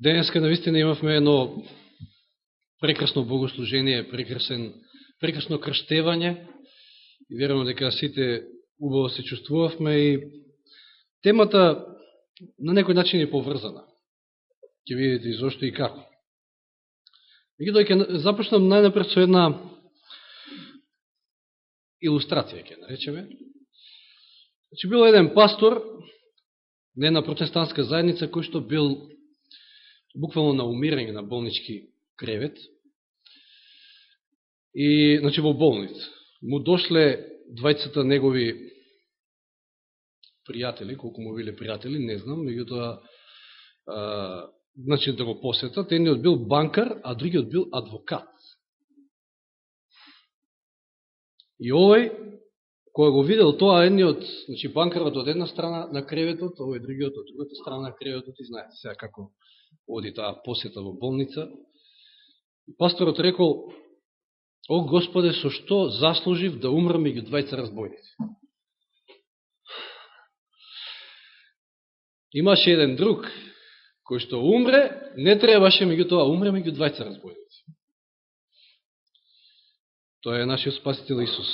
Денеска наистина имавме едно прекрасно богослужение, прекрасен, прекрасно крштевање и верувам дека сите убаво се чувствувавме и темата на некој начин е поврзана. Ке видите и зошто и како. Меѓутоа ќе започнам најнапред со една илустрација, ќе наречеме. Значи, бил еден пастор на една протестантска заедница кој што бил буквално на умирање на болнички кревет. И, значи, во болница. Му дошле двајцата негови пријатели, колку му биле пријатели, не знам, меѓутоа, значи, да го посетат. Едниот бил банкар, а другиот бил адвокат. И овој, кој го видел тоа, едниот, значи, банкарот од една страна на креветот, овој другиот од другата страна на креветот, и знаете сега како оди таа посета во болница. Пасторот рекол, о Господе, со што заслужив да умрам меѓу двајца разбойници? Имаше еден друг, кој што умре, не требаше меѓу тоа умре меѓу двајца разбойници. Тоа е нашиот спасител Исус.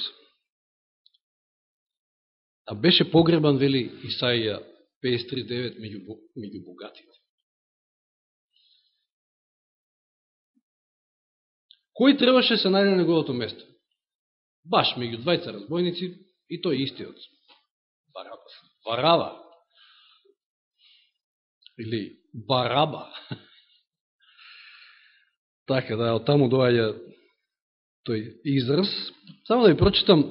А беше погребан, вели Исаија 53.9, меѓу, меѓу богатите. Кој требаше се најде на неговото место? Баш меѓу двајца разбойници и тој истиот. Бараба. Варава. Или Бараба. така да, од таму доаѓа тој израз. Само да ви прочитам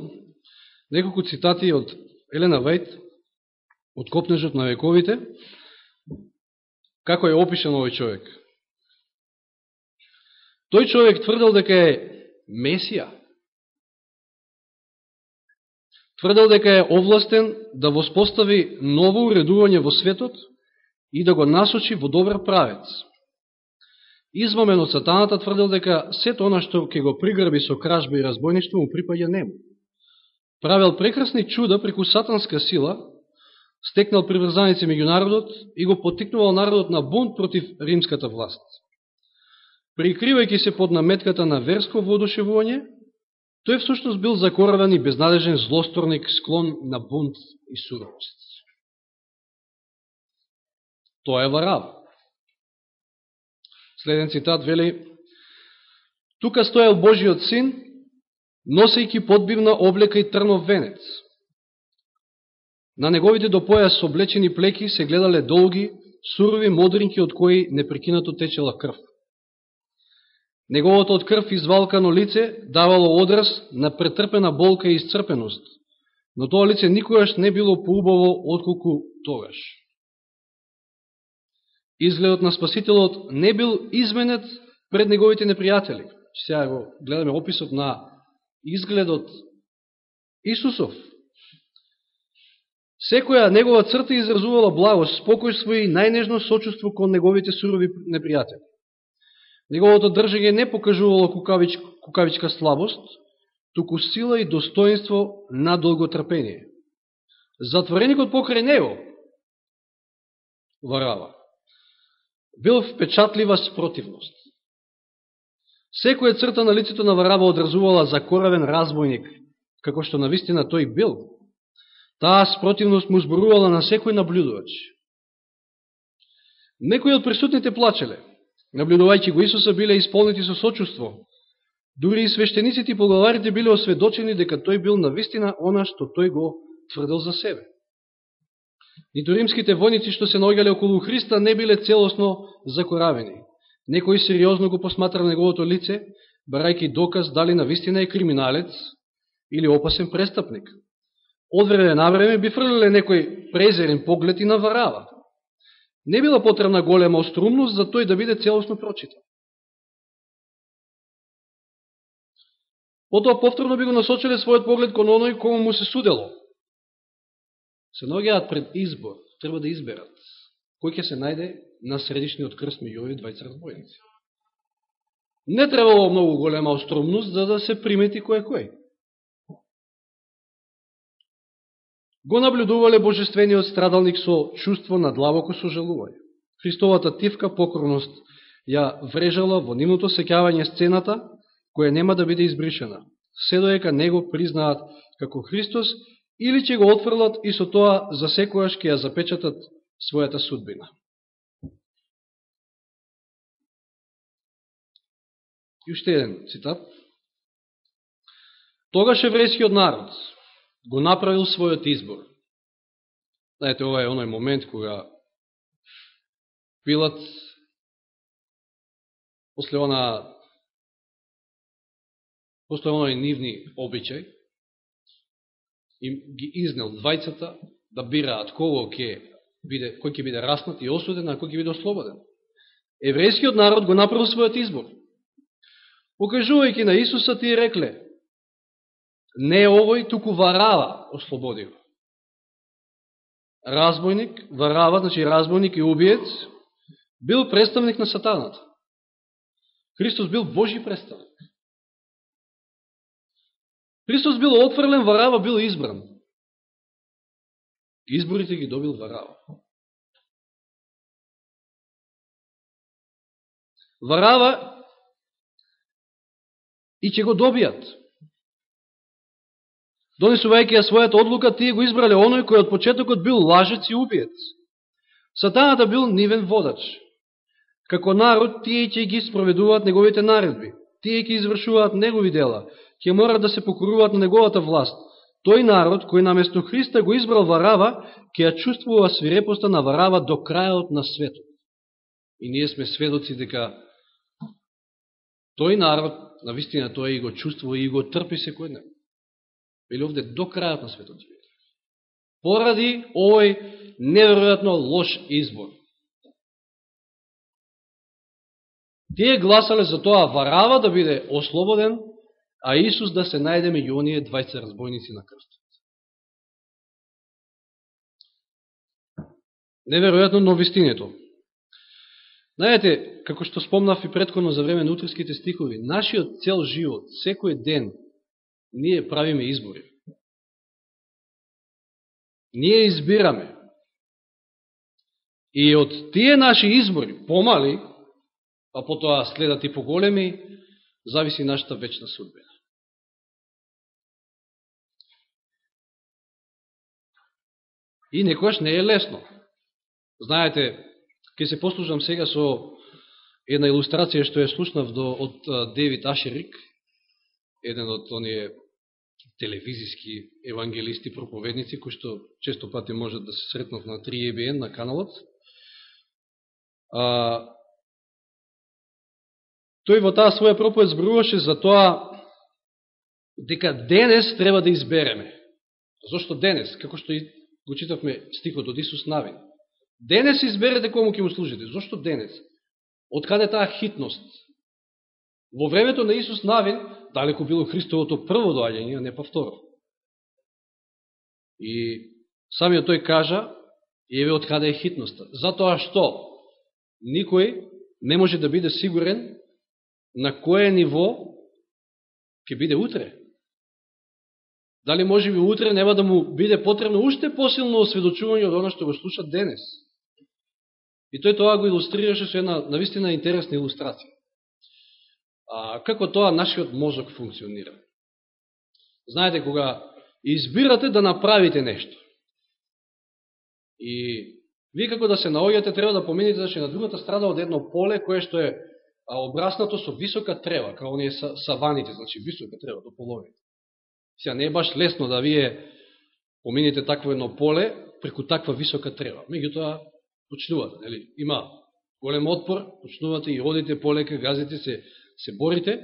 неколку цитати од Елена Вајт, од Копнежот на вековите, како е опишен овој човек. Тој човек тврдел дека е Месија. Тврдел дека е овластен да воспостави ново уредување во светот и да го насочи во добар правец. Измамен од сатаната тврдел дека сето она што ќе го пригрби со кражба и разбойништво му припаѓа нему. Правел прекрасни чуда преку сатанска сила, стекнал приврзаници меѓу народот и го потикнувал народот на бунт против римската власт прикривајќи се под наметката на верско воодушевување, тој всушност бил закоравен и безнадежен злосторник, склон на бунт и суровост. Тоа е варав. Следен цитат вели, Тука стоел Божиот син, носејќи подбивна облека и трнов венец. На неговите до појас облечени плеки се гледале долги, сурови модринки од кои непрекинато течела крв. Неговото од крв извалкано лице давало одраз на претрпена болка и исцрпеност, но тоа лице никогаш не било поубаво отколку тогаш. Изгледот на Спасителот не бил изменет пред неговите непријатели. Сега го гледаме описот на изгледот Исусов. Секоја негова црта изразувала благост, спокојство и најнежно сочувство кон неговите сурови непријатели. Неговото држање не покажувало кукавич, кукавичка слабост, туку сила и достоинство на долготрпение. Затвореникот покрај него, Варава, бил впечатлива спротивност. Секоја црта на лицето на Варава одразувала закоравен разбойник, како што на вистина тој бил. Таа спротивност му зборувала на секој наблюдувач. Некои од присутните плачеле, наблюдувајќи го Исуса, биле исполнети со сочувство. Дури и свештениците и поглаварите биле осведочени дека тој бил на вистина она што тој го тврдел за себе. Нито римските војници што се наоѓале околу Христа не биле целосно закоравени. Некој сериозно го посматра неговото лице, барајќи доказ дали на вистина е криминалец или опасен престапник. Од време на време би фрлиле некој презерен поглед и на Варава. Не била потребна голема острумност за тој да биде целосно прочитан. Потоа повторно би го насочиле својот поглед кон оној кому му се судело. Се ногеат пред избор, треба да изберат кој ќе се најде на средишниот крст меѓу овие двајца разбойници. Не требало многу голема остромност за да се примети кој е кој. Го наблюдувале божествениот страдалник со чувство на длабоко сожалување. Христовата тивка покорност ја врежала во нивното сеќавање сцената, која нема да биде избришена, се доека не го признаат како Христос, или ќе го отфрлат и со тоа за секојаш ќе ја запечатат својата судбина. И уште еден цитат. Тогаш еврејскиот народ го направил својот избор. Знаете, ова е оној момент кога Пилат после она после оној нивни обичај им ги изнел двајцата да бираат кого ќе биде, кој ќе биде раснат и осуден, а кој ќе биде ослободен. Еврејскиот народ го направил својот избор. Покажувајќи на Исуса, тие рекле, не овој, туку Варава ослободил. Разбойник, Варава, значи разбойник и убиец, бил представник на сатаната. Христос бил Божи представник. Христос бил отфрлен, Варава бил избран. Изборите ги добил Варава. Варава и ќе го добијат. Донесувајќи ја својата одлука, тие го избрале оној кој од почетокот бил лажец и убиец. Сатаната бил нивен водач. Како народ, тие ќе ги спроведуваат неговите наредби. Тие ќе извршуваат негови дела. Ќе морат да се покоруваат на неговата власт. Тој народ, кој наместо Христа го избрал Варава, ќе ја чувствува свирепоста на Варава до крајот на светот. И ние сме сведоци дека тој народ на вистина тој и го чувствува и го трпи секој ден. Или овде до крајот на светот живее. Поради овој неверојатно лош избор. Тие гласале за тоа Варава да биде ослободен, а Исус да се најде меѓу оние 20 разбойници на крстот. Неверојатно, но вистинето. Знаете, како што спомнав и предходно за време на утриските стихови, нашиот цел живот, секој ден, ние правиме избори. Ние избираме. И од тие наши избори, помали, а потоа следат и поголеми, зависи нашата вечна судбина. И некојаш не е лесно. Знаете, ќе се послужам сега со една илустрација што ја слушнав до, од Девид Ашерик, еден од оние телевизиски евангелисти, проповедници, кои што често пати можат да се сретнат на 3EBN, на каналот. А, тој во таа своја проповед збруваше за тоа дека денес треба да избереме. Зошто денес? Како што и го читавме стихот од Исус Навин. Денес изберете кому ќе му служите. Зошто денес? Од каде таа хитност? Во времето на Исус Навин, далеко било Христовото прво доаѓање, а не па повторо. И самиот тој кажа, и еве од каде е хитноста. Затоа што никој не може да биде сигурен на кое ниво ќе биде утре. Дали може би утре нема да му биде потребно уште посилно осведочување од оно што го слуша денес. И тој тоа го илустрираше со една навистина интересна илустрација. А, како тоа нашиот мозок функционира. Знаете, кога избирате да направите нешто, и вие како да се наоѓате, треба да помените значи, на другата страна од едно поле, кое што е обраснато со висока трева, како оние саваните, значи висока трева до половина. Сега не е баш лесно да вие помините такво едно поле преку таква висока трева. Меѓутоа, почнувате, нели? Има голем отпор, почнувате и одите полека, газите се, се борите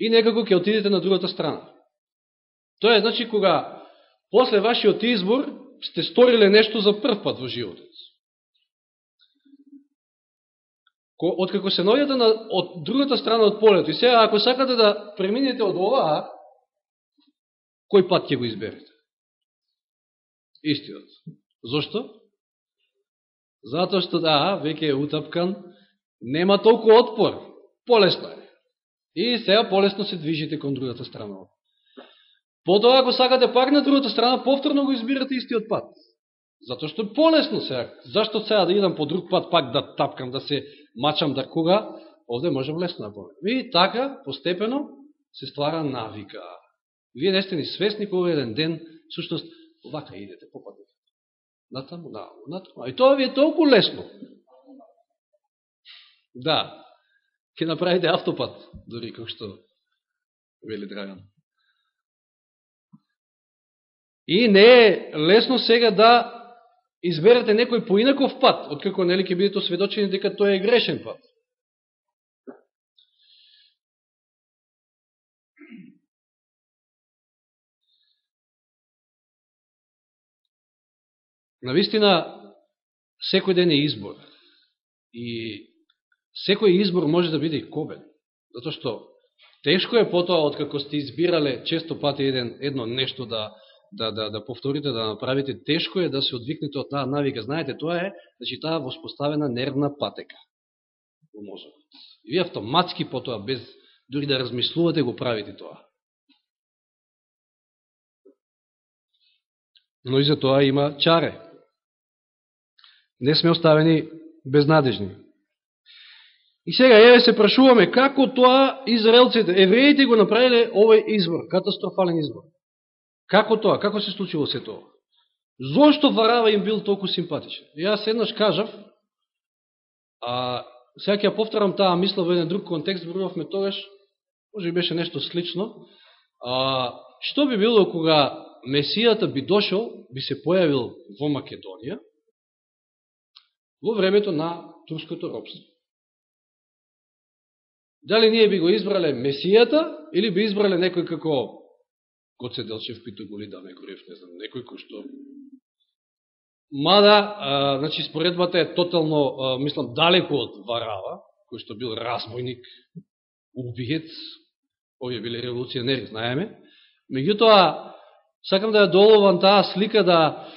и некако ќе отидете на другата страна. Тоа е, значи, кога после вашиот избор сте сториле нешто за прв пат во животот. Откако се наоѓате на, од другата страна од полето и сега, ако сакате да преминете од оваа, кој пат ќе го изберете? Истиот. Зошто? Затоа што да, веќе е утапкан, нема толку отпор. Полесно е. И сега полесно се движите кон другата страна. Потоа, ако сакате пак на другата страна, повторно го избирате истиот пат. Зато што е полесно сега. Зашто сега да идам по друг пат пак да тапкам, да се мачам да кога, овде можам лесно да помнем. И така, постепено, се ствара навика. Вие не сте ни свесни кога еден ден, сушност, вака идете, попадете. Натаму, натаму, натаму. И тоа ви е толку лесно. Да, ќе направите автопат, дори како што вели Драган. И не е лесно сега да изберете некој поинаков пат, откако нели ќе бидете осведочени дека тој е грешен пат. Навистина, секој ден е избор. И секој избор може да биде и кобен. Затоа што тешко е потоа, откако сте избирале често пати еден, едно нешто да, да, да, да повторите, да направите, тешко е да се одвикнете од таа навика. Знаете, тоа е, значи, таа воспоставена нервна патека во мозокот. И вие автоматски потоа, без дури да размислувате, го правите тоа. Но и за тоа има чаре. Не сме оставени безнадежни. И сега, еве се прашуваме, како тоа израелците, евреите го направиле овој избор, катастрофален избор. Како тоа, како се случило се тоа? Зошто Варава им бил толку симпатичен? Јас еднаш кажав, а сега ќе ја повторам таа мисла во еден друг контекст, зборувавме тогаш, може би беше нешто слично, а, што би било кога Месијата би дошол, би се појавил во Македонија, во времето на турското робство. Дали ние би го избрале Месијата или би избрале некој како Гоце Делчев, Питоголи, Даме Горев, не знам, некој кој што... Мада, а, значи, споредбата е тотално, а, мислам, далеко од Варава, кој што бил разбойник, убиец, овие биле револуционери, знаеме. Меѓутоа, сакам да ја доловам таа слика да,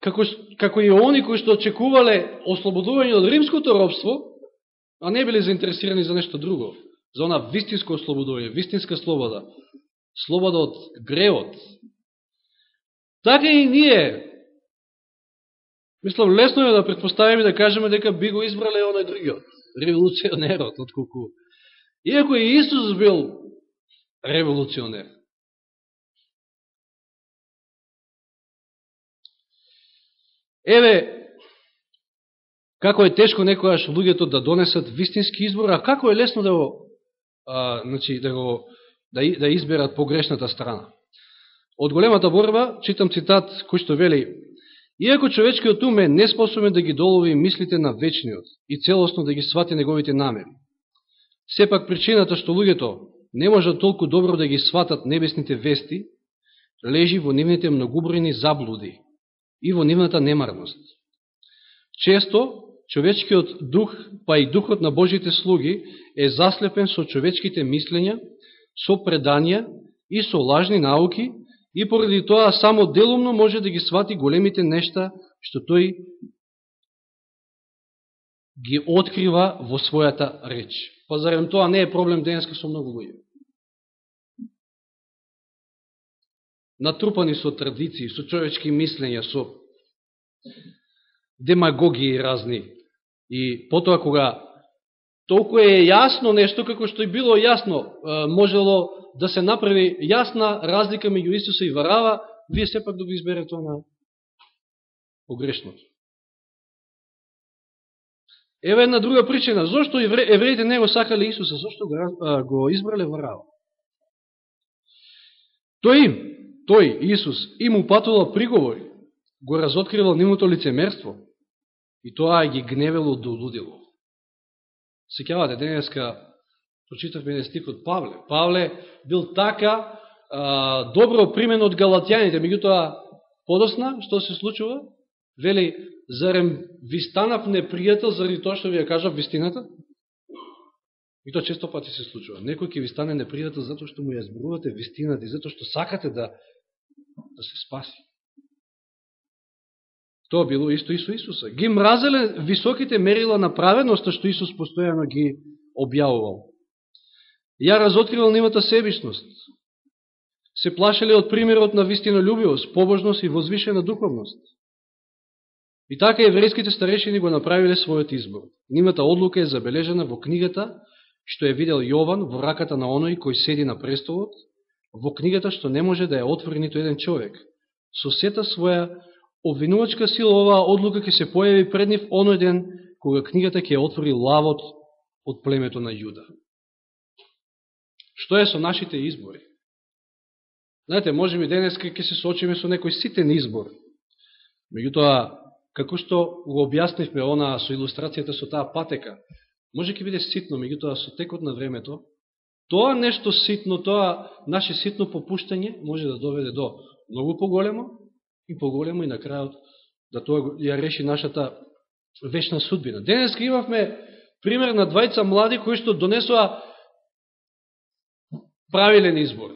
како, како и они кои што очекувале ослободување од римското робство, а не биле заинтересирани за нешто друго, за она вистинско ослободување, вистинска слобода, слобода од греот. Така и ние, мислам, лесно е да предпоставиме да кажеме дека би го избрале оној другиот, револуционерот, отколку. Иако и Исус бил револуционер. Еве, Како е тешко некојаш луѓето да донесат вистински избор, а како е лесно да го, а, значи, да го да, да изберат погрешната страна. Од големата борба, читам цитат кој што вели Иако човечкиот ум е неспособен да ги долови мислите на вечниот и целосно да ги свати неговите намери, сепак причината што луѓето не можат толку добро да ги сватат небесните вести, лежи во нивните многубројни заблуди и во нивната немарност. Често човечкиот дух, па и духот на Божите слуги е заслепен со човечките мислења, со преданија и со лажни науки и поради тоа само делумно може да ги свати големите нешта што тој ги открива во својата реч. Па зарем тоа не е проблем денеска со многу луѓе. Натрупани со традиции, со човечки мислења, со демагогии разни И потоа кога толку е јасно нешто, како што и било јасно, можело да се направи јасна разлика меѓу Исуса и Варава, вие сепак да го изберете на погрешното. Еве една друга причина. Зошто евреите не го сакале Исуса? Зошто го, го избрале Варава? Тој им, тој, Исус, им упатувал приговори, го разоткривал нивното лицемерство, И тоа ги гневело до лудило. Секјавате, денеска прочитавме еден стих од Павле. Павле бил така а, добро примен од галатјаните, меѓутоа подосна, што се случува? Вели, зарем ви станав непријател заради тоа што ви ја кажав вистината? И тоа често пати се случува. Некој ќе ви стане непријател затоа што му ја збрувате вистината и затоа што сакате да, да се спаси. Тоа било исто и со Исуса. Ги мразеле високите мерила на праведноста што Исус постојано ги објавувал. Ја разоткривал нивата себишност. Се плашеле од примерот на вистина љубивост, побожност и возвишена духовност. И така еврејските старешини го направиле својот избор. Нимата одлука е забележена во книгата што е видел Јован во раката на оној кој седи на престолот, во книгата што не може да ја отвори нито еден човек. Со сета своја обвинувачка сила оваа одлука ќе се појави пред нив оној ден кога книгата ќе отвори лавот од племето на Јуда. Што е со нашите избори? Знаете, може би денес ќе се соочиме со некој ситен избор. Меѓутоа, како што го објаснивме она со илустрацијата со таа патека, може ќе биде ситно, меѓутоа со текот на времето, тоа нешто ситно, тоа наше ситно попуштање може да доведе до многу поголемо и поголемо и на крајот да тоа ја реши нашата вечна судбина. Денес имавме пример на двајца млади кои што донесоа правилен избор.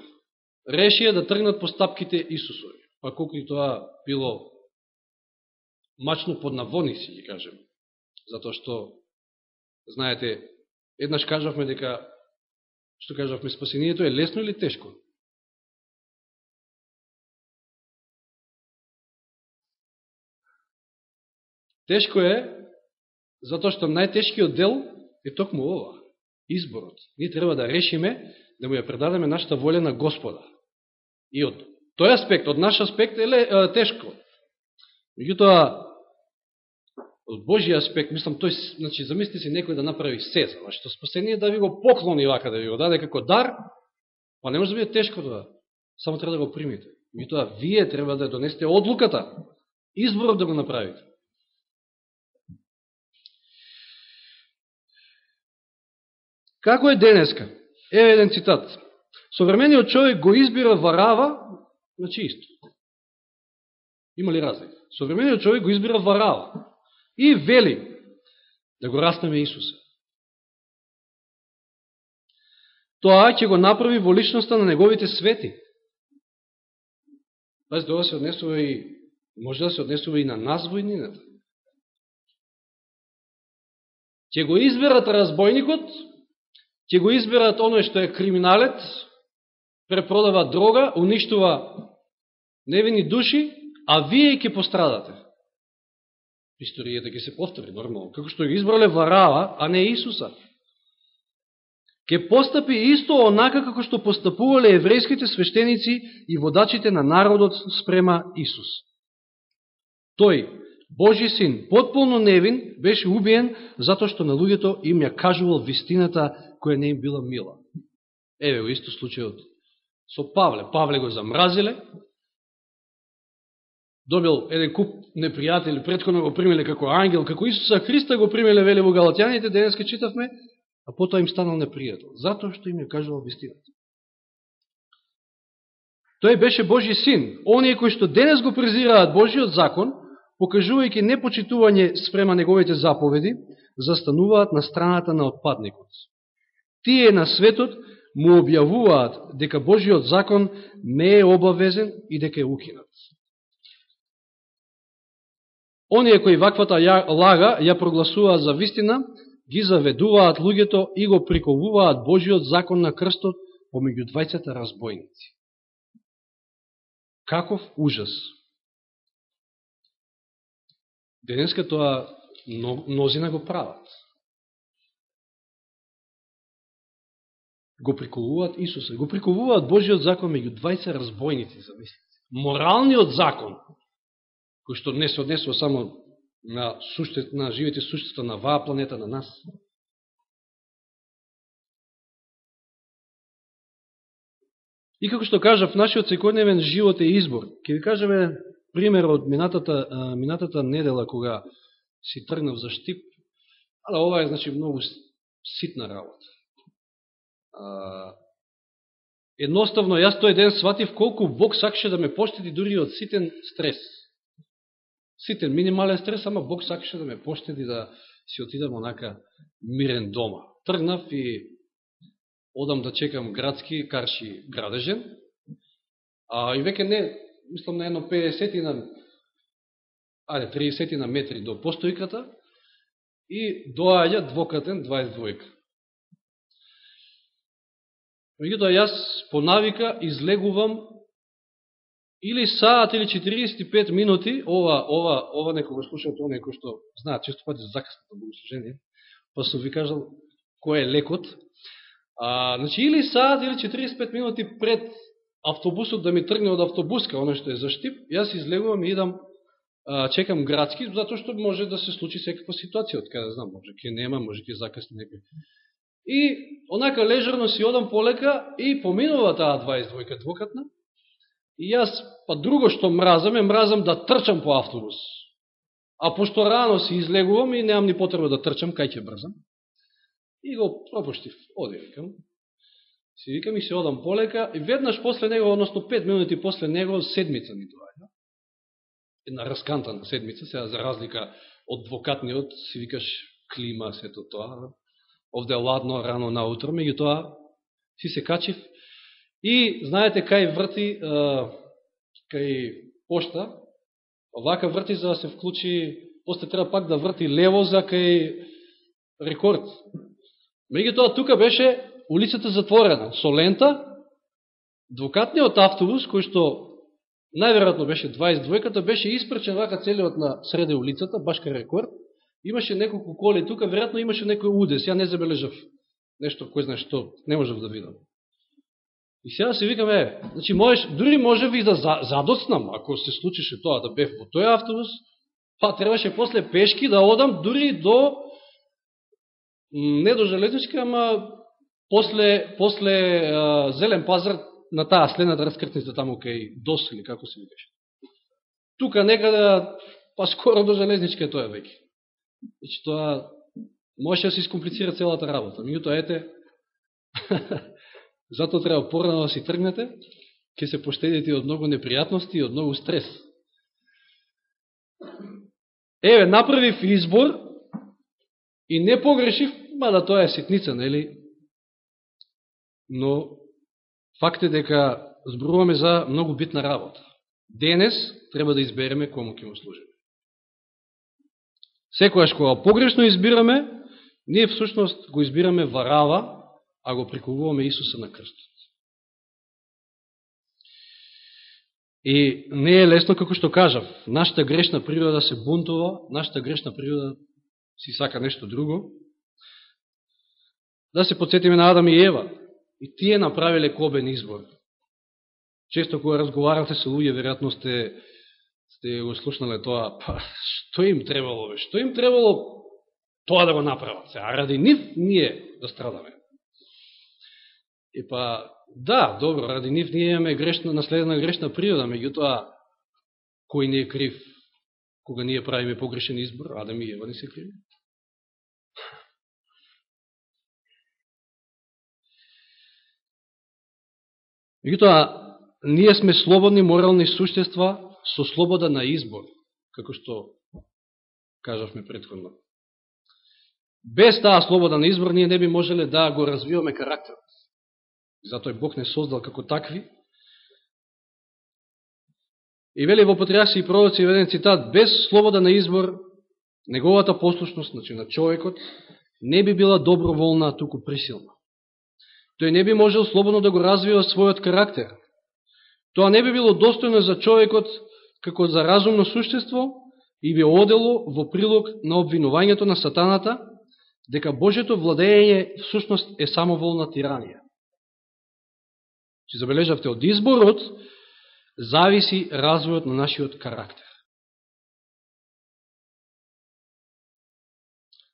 Решија да тргнат по стапките Исусови. Па колко и тоа било мачно под наводници, ги кажем. Затоа што, знаете, еднаш кажавме дека, што кажавме, спасението е лесно или тешко? Тешко е, затоа што најтешкиот дел е токму ова, изборот. Ние треба да решиме да му ја предадеме нашата воля на Господа. И од тој аспект, од наш аспект е, е тешко. Меѓутоа, од Божи аспект, мислам, тој, значи, замисли си некој да направи се за вашето спасение, да ви го поклони вака, да ви го даде како дар, па не може да биде тешко тоа. Само треба да го примите. И тоа, вие треба да донесете одлуката, изборот да го направите. Како е денеска? Еве еден цитат. Современиот човек го избира варава, на чисто. Има ли разлика? Современиот човек го избира варава и вели да го раснеме Исуса. Тоа ќе го направи во личноста на неговите свети. Пази, тоа се однесува и, може да се однесува и на нас војнината. Ќе го изберат разбойникот, ќе го изберат оној што е криминалец, препродава дрога, уништува невини души, а вие ќе пострадате историјата ќе се повтори, нормално. Како што ги избрале Варава, а не Исуса. Ке постапи исто онака како што постапувале еврејските свештеници и водачите на народот спрема Исус. Тој, Божи син, потполно невин, беше убиен затоа што на луѓето им ја кажувал вистината која не им била мила. Еве го исто случајот со Павле. Павле го замразиле, добил еден куп непријатели, предходно го примеле како ангел, како Исуса Христа го примеле, вели во Галатјаните, денеска читавме, а потоа им станал непријател, затоа што им ја кажувал вистината. Тој беше Божи син. Оние кои што денес го презираат Божиот закон, покажувајќи непочитување спрема неговите заповеди, застануваат на страната на отпадникот. Тие на светот му објавуваат дека Божиот закон не е обавезен и дека е укинат. Оние кои ваквата лага ја прогласуваат за вистина, ги заведуваат луѓето и го приковуваат Божиот закон на крстот помеѓу двајцата разбойници. Каков ужас! Денеска тоа мнозина го прават. Го приколуваат Исуса, го приколуваат Божиот закон меѓу двајца разбойници, замислите. Моралниот закон, кој што не се однесува само на, суще, на живите суштества на ваа планета, на нас. И како што кажав, нашиот секојдневен живот е избор. Ке ви кажеме пример од минатата, минатата недела, кога си тргнав за штип, ала ова е значи, многу ситна работа. А, едноставно, јас тој ден сватив колку Бог сакше да ме поштеди дури од ситен стрес Ситен минимален стрес, ама Бог сакаше да ме поштеди да си отидам онака мирен дома. Тргнав и одам да чекам градски карши градежен, а и веќе не, мислам на едно 50 на ајде, 30 на метри до постојката и доаѓа двократен 22. Меѓутоа јас по навика излегувам или саат или 45 минути, ова, ова, ова некој го слушат, тоа некој што знаат често пати за закаснато богослужение, па сум ви кажал кој е лекот. А, значи, или саат или 45 минути пред автобусот да ми тргне од автобуска, оно што е за Штип, јас излегувам и идам, а, чекам градски, затоа што може да се случи секаква ситуација, од каде знам, може ке нема, може ке закасни некој. И онака лежерно си одам полека и поминува таа 22-ка двокатна, И јас, па друго што мразам, е мразам да трчам по автобус. А пошто рано си излегувам и немам ни потреба да трчам, кај ќе брзам. И го пропуштив. Оди, викам. Си викам и се одам полека. И веднаш после него, односно 5 минути после него, седмица ни доаѓа. Да? Една раскантана седмица, сега за разлика од двокатниот, си викаш клима, сето тоа. Овде е ладно, рано наутро, меѓу тоа си се качив И, знаете, кај врти, кај пошта, овака врти за да се вклучи, после треба пак да врти лево за кај рекорд. Меѓу тоа, тука беше улицата затворена, со лента, двукатниот автобус, кој што најверојатно беше 22-ката, беше испречен вака целиот на среде улицата, баш кај рекорд, имаше неколку коли тука, веројатно имаше некој удес, ја не забележав нешто, кој знае што, не можев да видам. И сега се викаме, значи, можеш, дури можев и да задоцнам, ако се случише тоа да бев во тој автобус, па требаше после пешки да одам дури до, не до железничка, ама после, после а, Зелен пазар на таа следната да раскртница да таму кај Дос или како се викаше. Тука некаде, па скоро до железничка е тоа веќе. Значи тоа може да се искомплицира целата работа. Меѓутоа, ете, Зато треба порано да си тргнете, ќе се поштедите од многу непријатности и од многу стрес. Еве, направив избор и не погрешив, мада тоа е ситница, нели? Но факт е дека зборуваме за многу битна работа. Денес треба да избереме кому ќе му служиме. Секојаш кога погрешно избираме, ние всушност го избираме варава, а го прикувуваме Исуса на крстот. И не е лесно, како што кажав, нашата грешна природа се бунтува, нашата грешна природа си сака нешто друго. Да се подсетиме на Адам и Ева. И тие направиле кобен избор. Често кога разговарате со луѓе, веројатно сте, сте го слушнале тоа, па, што им требало, бе? Што им требало тоа да го направат? А ради нив ние да страдаме. И па, да, добро, ради нив ние имаме грешна, наследена грешна природа, меѓутоа, кој не е крив кога ние правиме погрешен избор, Адам и Ева не се криви? Меѓутоа, ние сме слободни морални суштества со слобода на избор, како што кажавме предходно. Без таа слобода на избор, ние не би можеле да го развиваме карактерот. Затоа Бог не создал како такви. И вели во Патриарси и пророци еден цитат, без слобода на избор, неговата послушност, значи на човекот, не би била доброволна, туку присилна. Тој не би можел слободно да го развива својот карактер. Тоа не би било достојно за човекот како за разумно суштество и би одело во прилог на обвинувањето на сатаната дека Божето владење всушност е самоволна тиранија. Че забележавте, од изборот зависи развојот на нашиот карактер.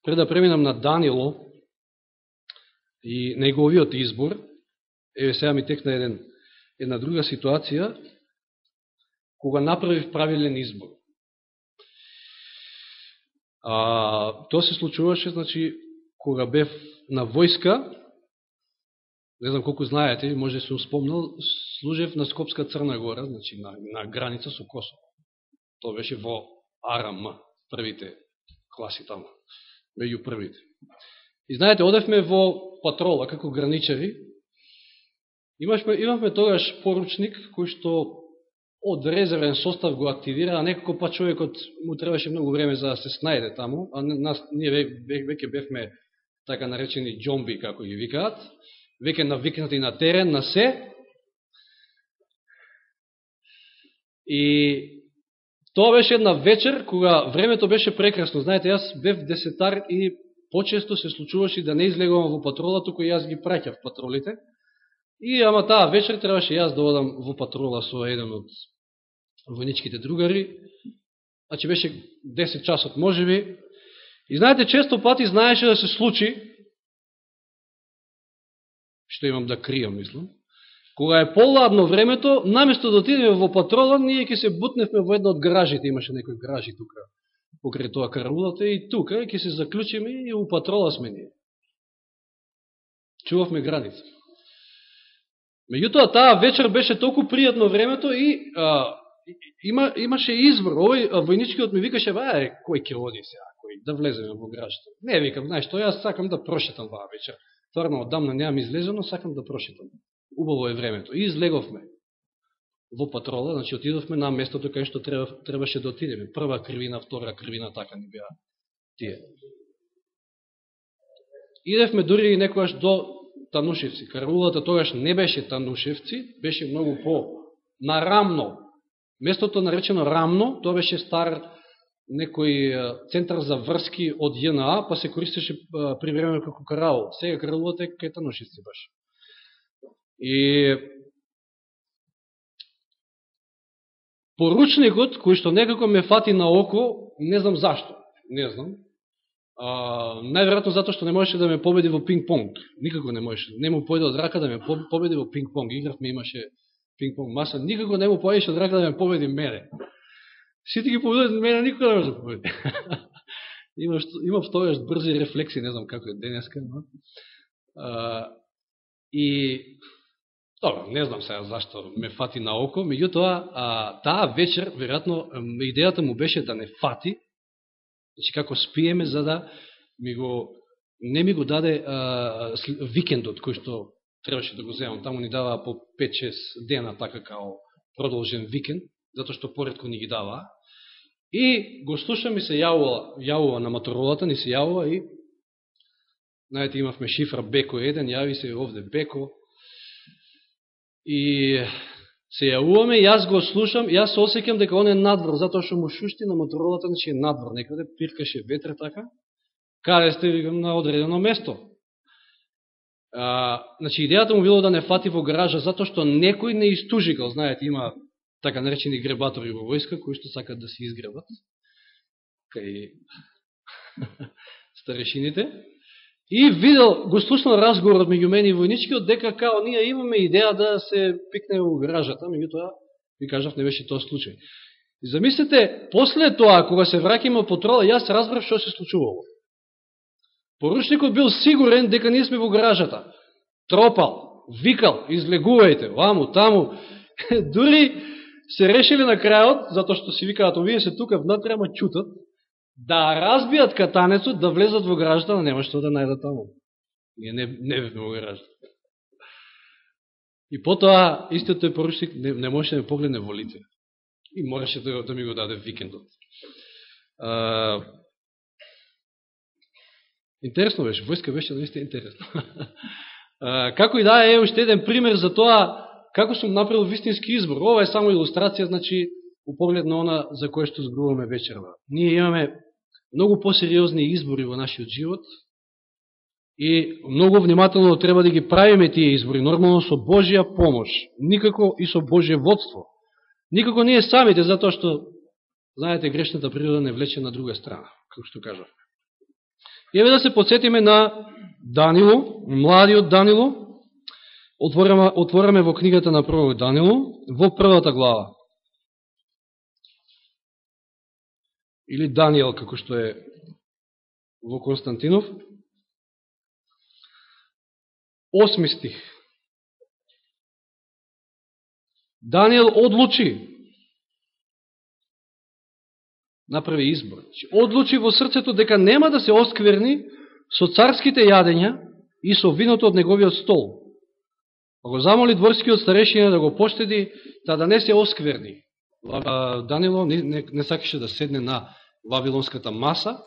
Пред да преминам на Данило и неговиот избор, еве сега ми текна еден, една друга ситуација, кога направив правилен избор. А, тоа се случуваше, значи, кога бев на војска, не знам колку знаете, може да се успомнал, служев на Скопска Црна Гора, значи на, на граница со Косово. Тоа беше во Арам, првите класи таму, меѓу првите. И знаете, одевме во патрола како граничари, Имашме, имавме тогаш поручник кој што од резервен состав го активира, а некако па човекот му требаше многу време за да се снајде таму, а нас, ние веќе бевме така наречени джомби, како ги викаат, веќе навикнати на терен, на се. И тоа беше една вечер кога времето беше прекрасно. Знаете, јас бев десетар и почесто се случуваше да не излегувам во патрола, туку јас ги праќав патролите. И ама таа вечер требаше јас да одам во патрола со еден од војничките другари. Значи беше 10 часот, можеби. И знаете, често пати знаеше да се случи, што имам да кријам, мислам, Кога е поладно времето, наместо да отидеме во патрола, ние ќе се бутневме во една од гражите, имаше некој гражи тука, покрај тоа караулата, и тука ќе се заклучиме и у патрола сме ние. Чувавме граница. Меѓутоа, таа вечер беше толку пријатно времето и а, има, имаше избор. Овој војничкиот ми викаше, е, кој ќе оди сега, кој да влеземе во гражите. Не, викам, знаеш, што јас сакам да прошетам ваа вечер. Тварно, одамна немам излезено, сакам да прошетам убаво е времето. И излеговме во патрола, значи отидовме на местото кај што треба, требаше да отидеме. Прва кривина, втора кривина, така ни беа тие. Идевме дури и некојаш до Танушевци. Карулата тогаш не беше Танушевци, беше многу по на рамно. Местото наречено Рамно, тоа беше стар некој центар за врски од ЈНА, па се користеше при време како караул. Сега Карулата е кај Танушевци баш. И поручникот, кој што некако ме фати на око, не знам зашто, не знам, а, најверојатно затоа што не можеше да ме победи во пинг-понг. Никако не можеше. Не му појде од рака да ме победи во пинг-понг. Игравме имаше пинг-понг маса. Никако не му појдеше од рака да ме победи мене. Сите ги победат мене, никој не може да победи. имам, имам стојаш брзи рефлекси, не знам како е денеска. Но. А, и Добро, не знам сега зашто ме фати на око, меѓутоа, таа вечер, веројатно, идејата му беше да не фати, значи како спиеме, за да ми го, не ми го даде а, викендот, кој што требаше да го земам. Таму ни дава по 5-6 дена, така као продолжен викенд, затоа што поредко ни ги дава. И го слушам и се јавува, јавува на моторолата, ни се јавува и знаете, имавме шифра Беко 1, јави се овде Беко, И се јавуваме, јас го слушам, јас се осекам дека он е надвор, затоа што му шушти на моторолата, значи е надвор, некаде пиркаше ветер така, каде сте викам, на одредено место. А, значи, идејата му било да не фати во гаража, затоа што некој не истужикал, знаете, има така наречени гребатори во војска, кои што сакат да се изгребат, кај старешините, И видел, го слушнал разговорот меѓу мене и војничкиот, дека као ние имаме идеја да се пикне во гражата, меѓутоа, ви кажав, не беше тоа случај. И замислете, после тоа, кога се вракиме по трола, јас разбрав што се случувало. Поручникот бил сигурен дека ние сме во гражата. Тропал, викал, излегувајте, ваму, таму. Дури се решили на крајот, затоа што си викаат, овие се тука внатре, ама чутат, да разбијат катанецот, да влезат во гражата, но нема што да најдат таму. Ние не, не бевме во гражата. И потоа, истиот тој поручник не, не можеше да ме погледне во лице. И мораше да, да ми го даде викендот. А, интересно беше, војска беше наистина интересно. а, како и да е уште еден пример за тоа како сум направил вистински избор. Ова е само илустрација, значи, у поглед на она за која што зборуваме вечерва. Ние имаме многу посериозни избори во нашиот живот и многу внимателно треба да ги правиме тие избори, нормално со Божија помош, никако и со Божје водство. Никако ние самите, затоа што, знаете, грешната природа не влече на друга страна, како што кажав. Еве да се подсетиме на Данило, младиот Данило, отвораме, отвораме во книгата на пророк Данило, во првата глава. Или Данијел, како што е во Константинов. Осми стих. Данијел одлучи, направи избор, значи, одлучи во срцето дека нема да се оскверни со царските јадења и со виното од неговиот стол. А го замоли дворскиот старешина да го поштеди, та да не се оскверни. Данило не, не, не сакаше да седне на вавилонската маса,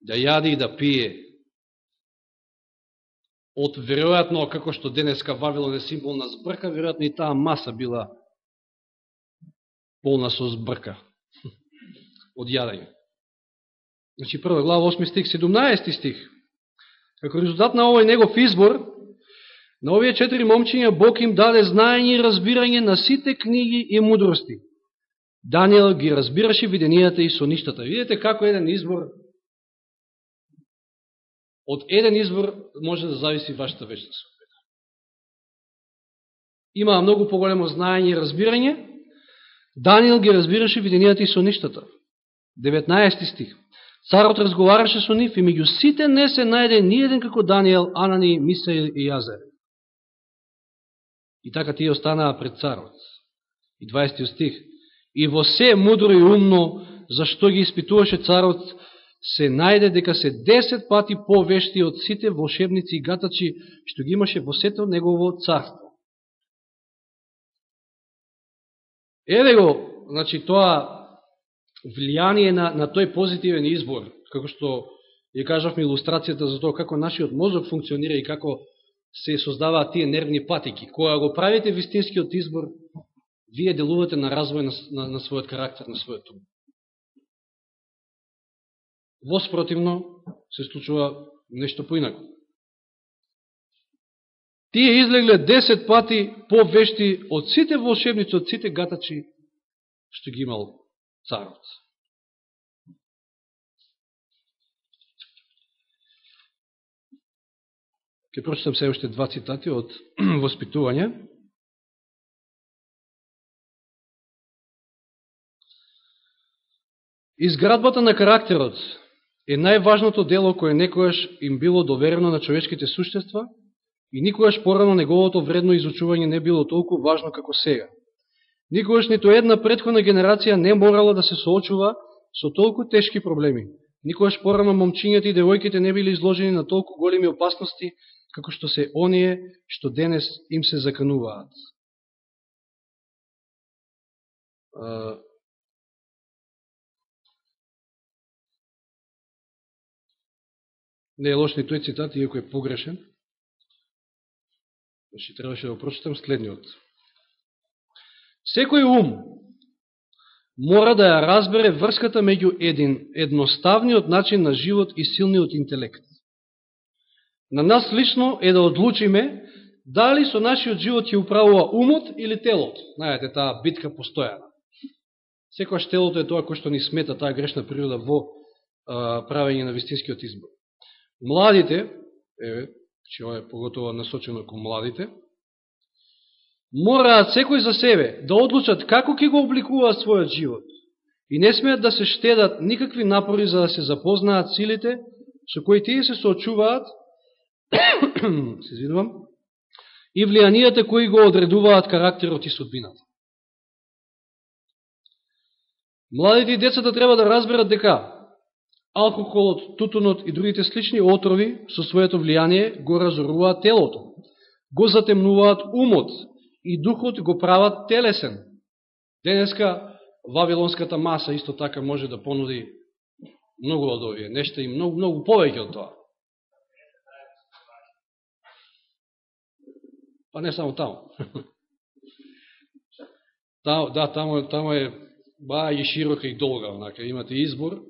да јади и да пие од веројатно, како што денеска Вавилон е символ на збрка, веројатно и таа маса била полна со збрка од јадење. Значи, прва глава, 8 стих, 17 стих. Како резултат на овој негов избор, на овие четири момчиња Бог им даде знаење и разбирање на сите книги и мудрости. Данијел ги разбираше виденијата и соништата. Видете како еден избор од еден избор може да зависи вашата вечна судбина. Има многу поголемо знаење и разбирање. Данијел ги разбираше виденијата и соништата. 19 стих. Царот разговараше со нив и меѓу сите не се најде ни еден како Данијел, Анани, Мисаил и Јазер. И така тие останаа пред царот. И 20 стих. И во се мудро и умно, зашто ги испитуваше царот, се најде дека се 10 пати повешти од сите волшебници и гатачи, што ги имаше во сето негово царство. Еве го, значи, тоа влијание на, на тој позитивен избор, како што ја кажавме илустрацијата за тоа како нашиот мозок функционира и како се создаваат тие нервни патики. Кога го правите вистинскиот избор, вие делувате на развој на, на, на својот карактер, на својот ум. Воспротивно се случува нешто поинако. Тие излегле 10 пати повешти од сите волшебници, од сите гатачи што ги имал царот. Ќе прочитам се още два цитати од Воспитување. Изградбата на карактерот е најважното дело кое некојаш им било доверено на човечките суштества и никојаш порано неговото вредно изучување не било толку важно како сега. Никојаш нито една предходна генерација не морала да се соочува со толку тешки проблеми. Никојаш порано момчињата и девојките не били изложени на толку големи опасности, како што се оние што денес им се закануваат. Не е лош ни тој цитат, иако е погрешен. Значи, требаше да го прочитам следниот. Секој ум мора да ја разбере врската меѓу един едноставниот начин на живот и силниот интелект. На нас лично е да одлучиме дали со нашиот живот ќе управува умот или телото. Знаете, таа битка постојана. Секојаш телото е тоа кој што ни смета таа грешна природа во а, правење на вистинскиот избор. Младите, еве, че ова е поготово насочено кон младите, мораат секој за себе да одлучат како ќе го обликуваат својот живот и не смеат да се штедат никакви напори за да се запознаат силите со кои тие се соочуваат се извинувам, и влијанијата кои го одредуваат карактерот и судбината. Младите и децата треба да разберат дека алкохолот, тутунот и другите слични отрови со своето влијание го разоруваат телото, го затемнуваат умот и духот го прават телесен. Денеска Вавилонската маса исто така може да понуди многу од овие нешта и многу, многу повеќе од тоа. Па не само таму. Та, да, таму, таму е баа и широка и долга, онака, имате избор.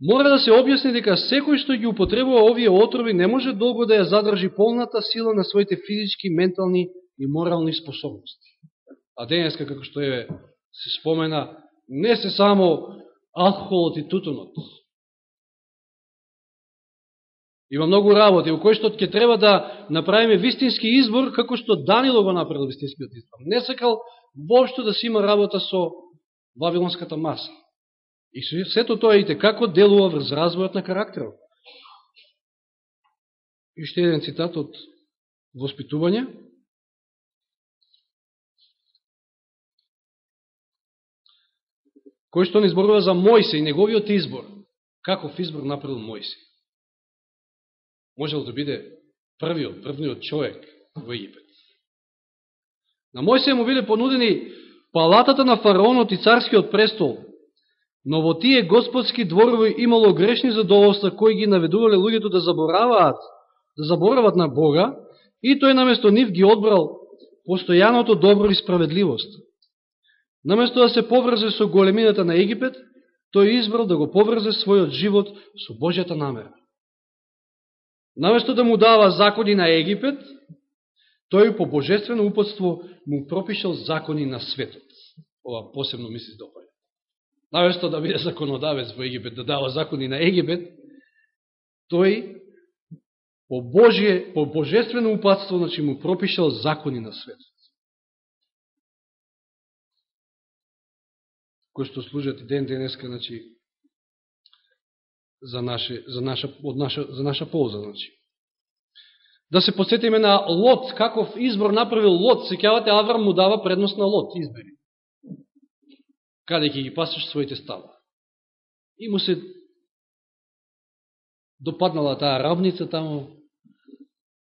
Мора да се објасни дека секој што ги употребува овие отрови не може долго да ја задржи полната сила на своите физички, ментални и морални способности. А денеска, како што е се спомена, не се само алкохолот и тутунот. Има многу работи, во кој што ќе треба да направиме вистински избор, како што Данило го направил вистинскиот избор. Не сакал воопшто да си има работа со Вавилонската маса. И сето тоа и како делува врз развојот на карактерот. И ще еден цитат од Воспитување. Кој што ни зборува за Мојсе и неговиот избор. Каков избор направил Мојсе? Можел да биде првиот, првниот човек во Египет. На Мојсија му биле понудени палатата на фараонот и царскиот престол, Но во тие господски дворови имало грешни задоволства кои ги наведувале луѓето да забораваат, да заборават на Бога, и тој наместо нив ги одбрал постојаното добро и справедливост. Наместо да се поврзе со големината на Египет, тој избрал да го поврзе својот живот со Божјата намера. Наместо да му дава закони на Египет, тој по божествено упадство му пропишал закони на светот. Ова посебно ми се допаѓа. Наместо да биде законодавец во Египет, да дава закони на Египет, тој по, Божие, по божествено упадство, значи му пропишал закони на светот. Кои што служат и ден денеска, значи, за, наше, за, наша, од наша, за наша полза, значи. Да се подсетиме на Лот, каков избор направил Лот, секјавате Аврам му дава предност на Лот, избери. Каде ќе ги пасеш своите става. И му се допаднала таа рабница таму,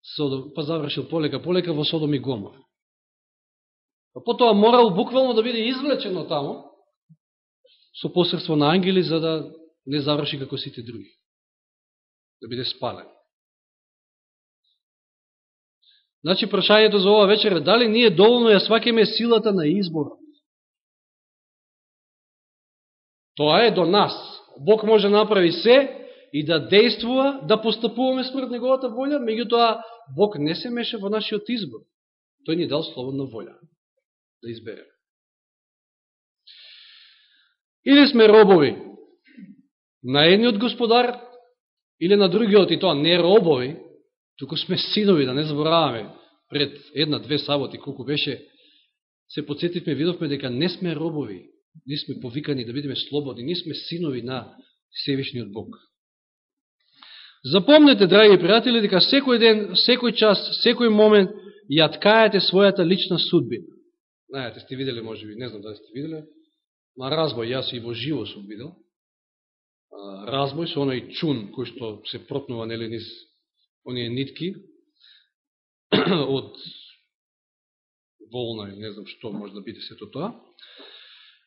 Содом, па завршил полека, полека во Содом и Гомор. А потоа морал буквално да биде извлечено тамо, со посредство на ангели, за да не заврши како сите други. Да биде спален. Значи, прашањето за ова вечер е дали ние доволно ја свакеме силата на изборот. Тоа е до нас. Бог може да направи се и да действува, да постапуваме според Неговата волја, меѓутоа Бог не се меша во нашиот избор. Тој ни дал слободна волја да избереме. Или сме робови на едниот господар, или на другиот, и тоа не робови, туку сме синови, да не забораваме, пред една-две саботи, колку беше, се подсетивме, видовме дека не сме робови, не сме повикани да бидеме слободни, не сме синови на Севишниот Бог. Запомнете, драги пријатели, дека секој ден, секој час, секој момент ја ткаете својата лична судбина. Знаете, сте видели, може би, не знам дали сте видели, ма разбој, јас и во живо сум видел, разбој со оној чун кој што се протнува нели, низ оние нитки од волна, не знам што може да биде сето тоа.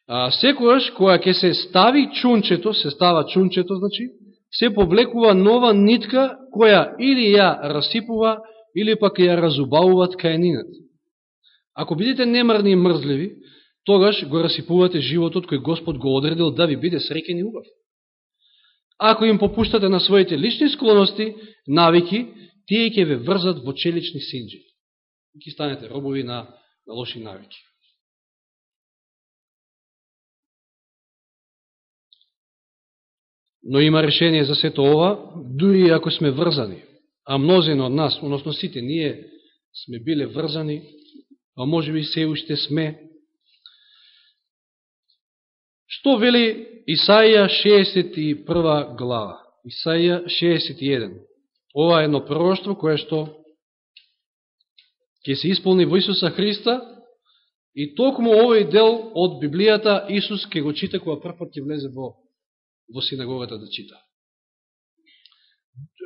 А, секојаш, која ќе се стави чунчето, се става чунчето, значи, се повлекува нова нитка која или ја расипува, или пак ја разубавува ткајнината. Ако бидете немрни и мрзливи, тогаш го расипувате животот кој Господ го одредил да ви биде среќен и убав. Ако им попуштате на своите лични склоности, навики, тие ќе ве врзат во челични синджи. И ќе станете робови на, на лоши навики. Но има решение за сето ова, дури ако сме врзани. А мнозина од нас, односно сите, ние сме биле врзани, а може би се уште сме. Што вели Исаија 61 глава? Исаија 61. Ова е едно пророќство кое што ќе се исполни во Исуса Христа и токму овој дел од Библијата Исус ќе го чита кога првпат ќе влезе во во синагогата да чита.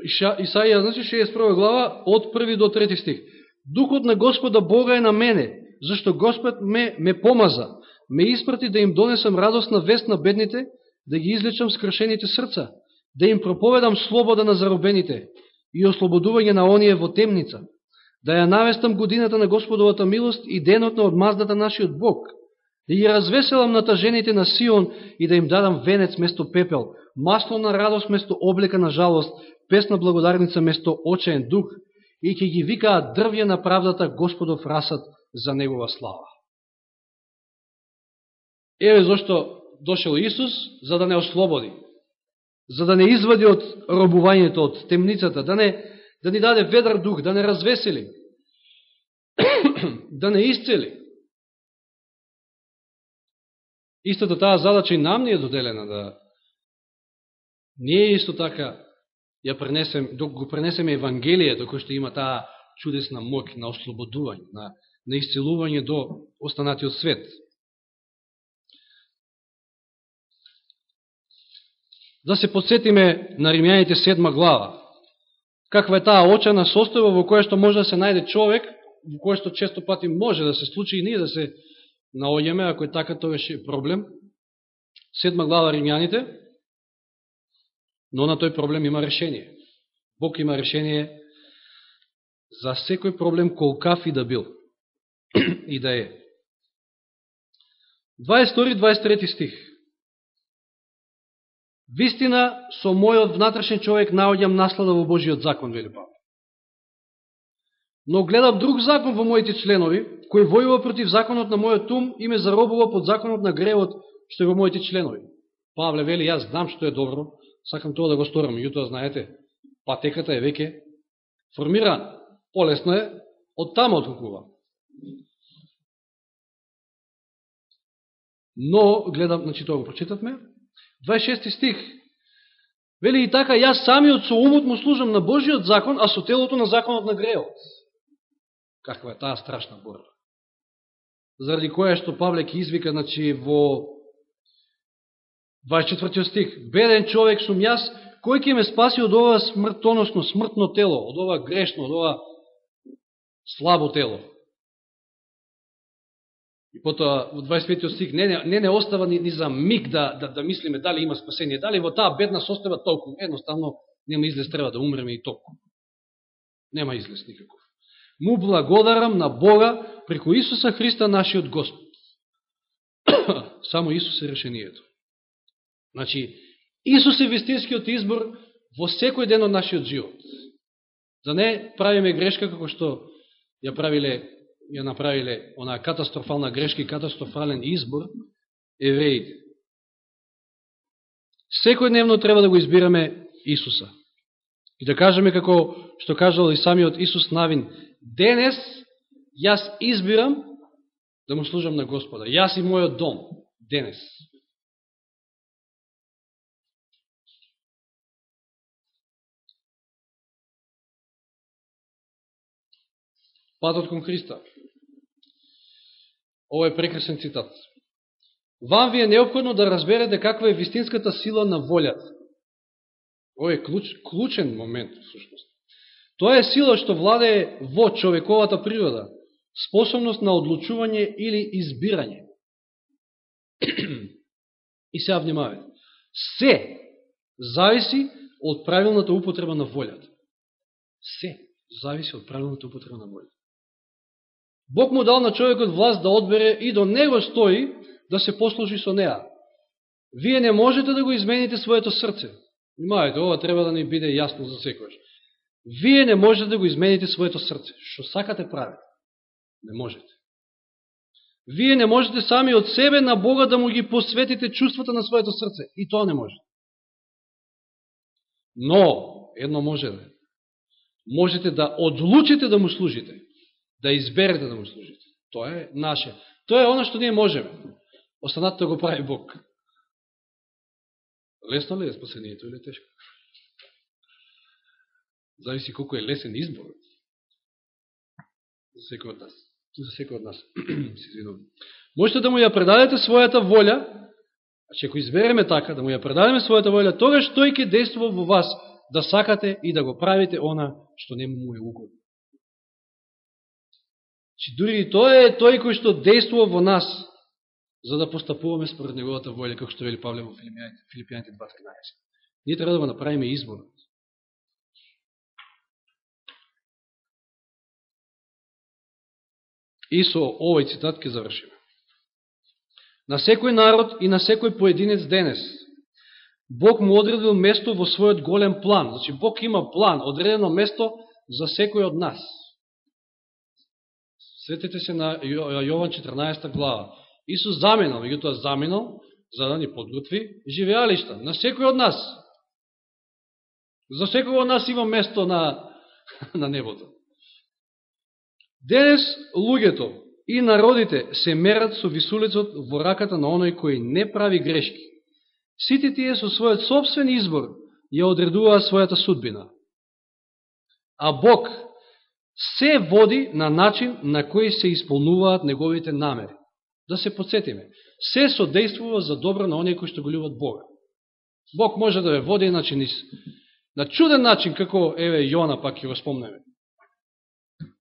Исаија, значи 61 глава, од први до трети стих. Духот на Господа Бога е на мене, зашто Господ ме, ме помаза, ме испрати да им донесам радостна вест на бедните, да ги излечам скршените срца, да им проповедам слобода на заробените и ослободување на оние во темница, да ја навестам годината на Господовата милост и денот на одмаздата нашиот Бог, да ги развеселам натажените на Сион и да им дадам венец место пепел, масло на радост место облека на жалост, песна благодарница место очен дух и ќе ги викаат дрвје на правдата Господов расат за Негова слава. Еве зашто дошел Исус, за да не ослободи, за да не извади од робувањето, од темницата, да, не, да ни даде ведар дух, да не развесели, да не исцели. Истото таа задача и нам ни е доделена да ние исто така ја пренесем, док го пренесеме Евангелието кој што има таа чудесна мок на ослободување, на, на исцелување до останатиот свет. Да се подсетиме на Римјаните седма глава. Каква е таа очана состојба во која што може да се најде човек, во која што често пати може да се случи и ние да се наоѓаме, ако е така, тоа е проблем. Седма глава Римјаните, но на тој проблем има решение. Бог има решение за секој проблем колкав и да бил и да е. 22-23 стих. Вистина, со мојот внатрешен човек наоѓам наслада во Божиот закон, вели Павле. Но гледам друг закон во моите членови, кој војува против законот на мојот ум и ме заробува под законот на гревот што е во моите членови. Павле вели, јас знам што е добро, сакам тоа да го сторам, меѓутоа знаете, патеката е веќе формирана. Полесно е, од тамо откукува. Но, гледам, значи тоа го прочитавме, 26 стих, вели и така, јас самиот со умот му служам на Божиот закон, а со телото на законот на греот. Каква е таа страшна борба? Заради која што Павле ќе извика, значи, во 24 стих, беден човек сум јас, кој ќе ме спаси од ова смртоносно, смртно тело, од ова грешно, од ова слабо тело. И потоа во 25 стих не, не, не остава ни, ни за миг да, да, да мислиме дали има спасение, дали во таа бедна состава толку. Едноставно нема излез, треба да умреме и толку. Нема излез никаков. Му благодарам на Бога преку Исуса Христа, нашиот Господ. Само Исус е решението. Значи, Исус е вистинскиот избор во секој ден од нашиот живот. Да не правиме грешка како што ја правиле ја направиле онаа катастрофална грешка и катастрофален избор евреите. Секој дневно треба да го избираме Исуса. И да кажеме како што кажал и самиот Исус Навин, денес јас избирам да му служам на Господа. Јас и мојот дом. Денес. Патот кон Христа. Ова е прекрасен цитат. Вам ви е необходно да разберете каква е вистинската сила на волјата. Ова е клуч, клучен момент, всушност. Тоа е сила што владее во човековата природа, способност на одлучување или избирање. И сега внимавајте. Се зависи од правилната употреба на волјата. Се зависи од правилната употреба на волјата. Бог му дал на човекот власт да одбере и до него стои да се послужи со неа. Вие не можете да го измените своето срце. Внимавајте, ова треба да ни биде јасно за секојаш. Вие не можете да го измените своето срце. Што сакате правите? Не можете. Вие не можете сами од себе на Бога да му ги посветите чувствата на своето срце. И тоа не можете. Но, едно може да Можете да одлучите да му служите да изберете да му служите. Тоа е наше. Тоа е оно што ние можеме. Останатото го прави Бог. Лесно ли е спасението или тешко? Зависи колко е лесен избор. За секој од нас. За секој од нас. Можете да му ја предадете својата волја, че ако избереме така, да му ја предадеме својата волја, тогаш тој ќе действува во вас да сакате и да го правите она што не му е угодно. Че дури и тоа е тој кој што действува во нас, за да постапуваме според неговата волја, како што вели Павле во Филипијаните 2.13. Ние треба да го направиме изборот. И со овој цитат ке завршиме. На секој народ и на секој поединец денес, Бог му одредил место во својот голем план. Значи, Бог има план, одредено место за секој од нас. Сетете се на Јован 14 глава. Исус заминал, меѓутоа заминал за да ни подготви живеалишта на секој од нас. За секој од нас има место на, на небото. Денес луѓето и народите се мерат со висулецот во раката на оној кој не прави грешки. Сите тие со својот собствен избор ја одредуваа својата судбина. А Бог се води на начин на кој се исполнуваат неговите намери. Да се подсетиме. Се содействува за добро на оние кои што го любат Бога. Бог може да ве води значи, на чуден начин, како еве Јона, пак ќе го спомнеме.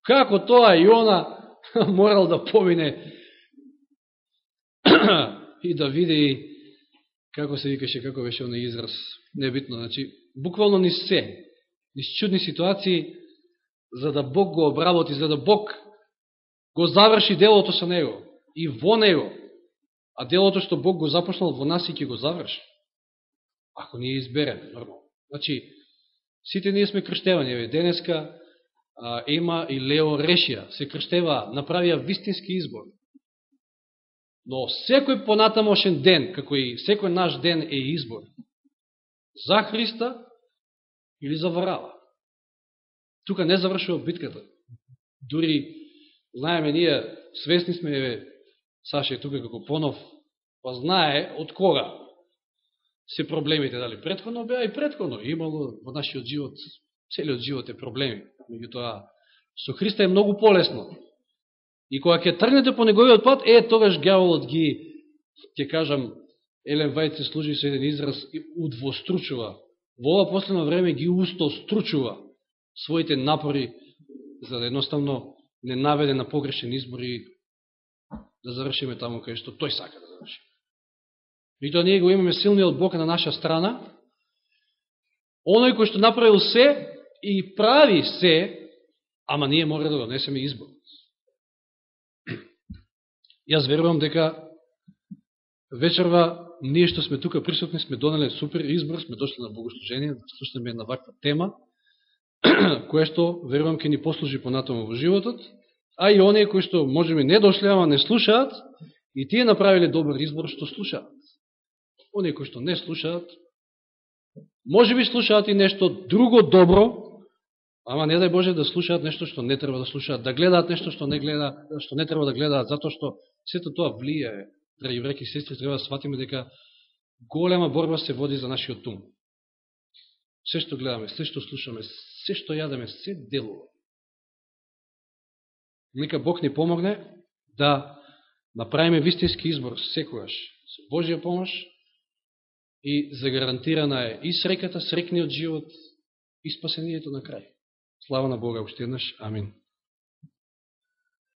Како тоа Јона морал да помине и да види како се викаше, како беше оној израз, небитно, значи, буквално ни се, ни чудни ситуации, за да Бог го обработи, за да Бог го заврши делото со него и во него. а делото што Бог го започнал во нас и ќе го заврши. Ако ние избереме, нормално. Значи, сите ние сме крштевани. Денеска Ема и Лео решија, се крштева, направија вистински избор. Но секој понатамошен ден, како и секој наш ден е избор. За Христа или за Варала. Тука не завршува битката. Дури, знаеме, ние свесни сме, Саша е тука како понов, па знае од кога се проблемите, дали предходно беа и предходно. Имало во нашиот живот, целиот живот е проблеми. Меѓутоа, со Христа е многу полесно. И кога ќе тргнете по неговиот пат, е, тогаш гјаволот ги, ќе кажам, Елен Вајд се служи со еден израз, удвостручува. Во ова последно време ги устостручува своите напори за да едноставно не наведе на погрешен избор и да завршиме таму кај што тој сака да заврши. И тоа ние го имаме силниот Бог на наша страна, оној кој што направил се и прави се, ама ние мора да донесеме избор. Јас верувам дека вечерва ние што сме тука присутни сме донеле супер избор, сме дошли на богослужение, да слушнеме една ваква тема, кое што верувам ќе ни послужи понатомо во животот, а и оние кои што можеме не дошли, ама не слушаат, и тие направиле добар избор што слушаат. Оние кои што не слушаат, може би слушаат и нешто друго добро, Ама не дај Боже да слушаат нешто што не треба да слушаат, да гледаат нешто што не гледа, што не треба да гледаат, затоа што сето тоа влијае. Драги бреки сестри, треба да сватиме дека голема борба се води за нашиот ум. Се што гледаме, се што слушаме, се што јадеме, се делува. Нека Бог ни помогне да направиме вистински избор секојаш со Божија помош и загарантирана е и среката, срекниот живот и спасението на крај. Слава на Бога уште еднаш. Амин.